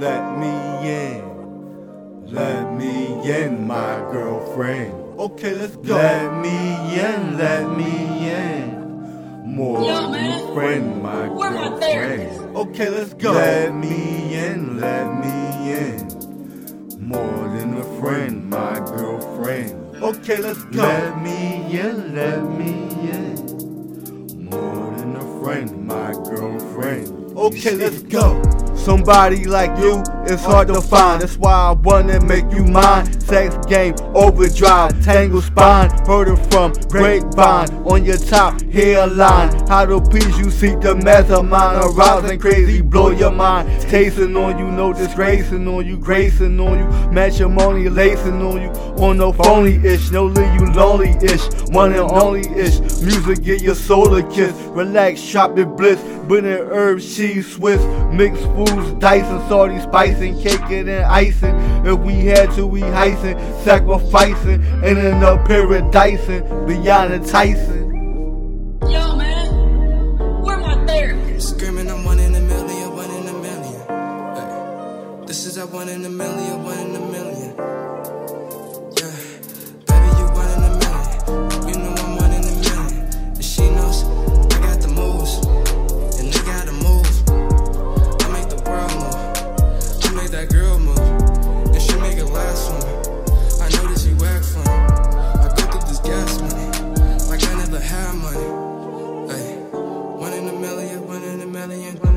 let me in. Let me in, my girlfriend. Okay, let's go. Let me in, let me in. More Yo, than man. a friend, my Where my girlfriend. therapist? Okay, let's go. Let me in, let me in. More than a friend, my girlfriend. Okay, let's go. Let me in, let me in. More than a friend, my girlfriend. Okay, let's go. Somebody like you, it's hard to find. That's why I wanna make you mine. Sex game, overdrive, tangle spine. Heard it from grapevine on your top hairline. How to please you, seek the mastermind. Arousing crazy, blow your mind. Tasting on you, no disgracing on you, gracing on you. Matrimony lacing on you. On no phony ish, no leave you lonely ish. One and only ish. Music get your soul a kiss. Relax, shop the bliss. In herbs, cheese, Swiss, mixed foods, dicing, salty, spicing, caking and icing. If we had to, we heisting, sacrificing, and end up paradising, beyond enticing. Yo, man, where my therapist? Screaming, I'm one in a million, one in a million. Hey. This is a one in a million, one in a million.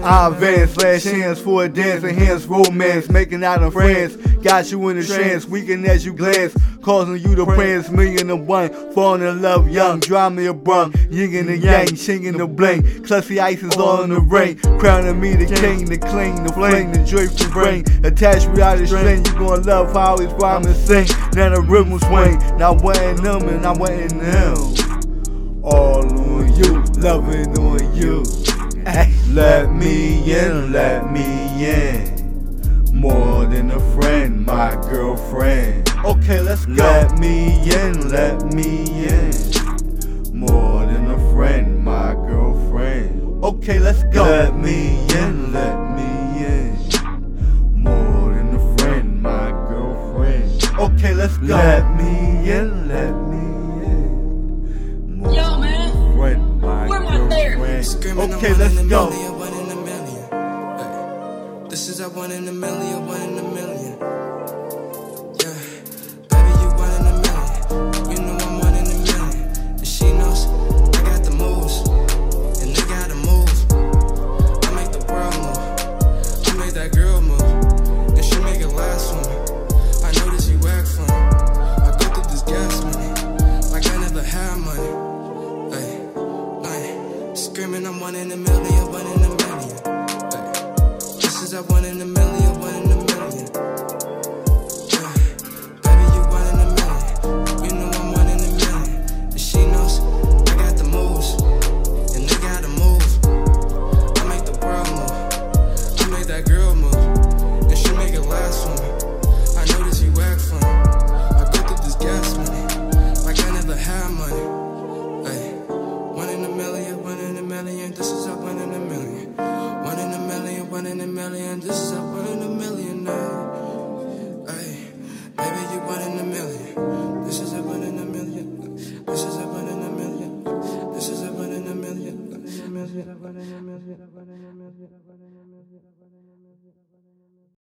I advance, flash hands for a dance, enhance romance, making out of friends. Got you in a trance, weaken as you glance, causing you to prance. Million and one, falling in love young, drama your brum, yin and the yang, singing the bling. Clussy ice is all in the rain, crowning me the king, the cling, the flame, the joyful brain. Attached without a string, you gonna love how it's rhyme and sing. Now the rhythm swing, now what in them and I in them. All on you, loving on you. Ay, let me in, let me in. More than a friend, my girlfriend. Okay, let's go. Let me in, let me in. More than a friend, my girlfriend. Okay, let's go. Let me in, let me in. More than a friend, my girlfriend. Okay, let's go. Let me in, Okay, let's go. million, one in a million. Hey. This is a one in a million, one in a million. Yeah, baby, you one in a million. You know I'm one in a million. And she knows I got the moves, and they gotta move. I make the world move. I make that girl move, and she make it last for screaming, I'm one in a million, one in a million. Ay, this is a one in a million, one in a million.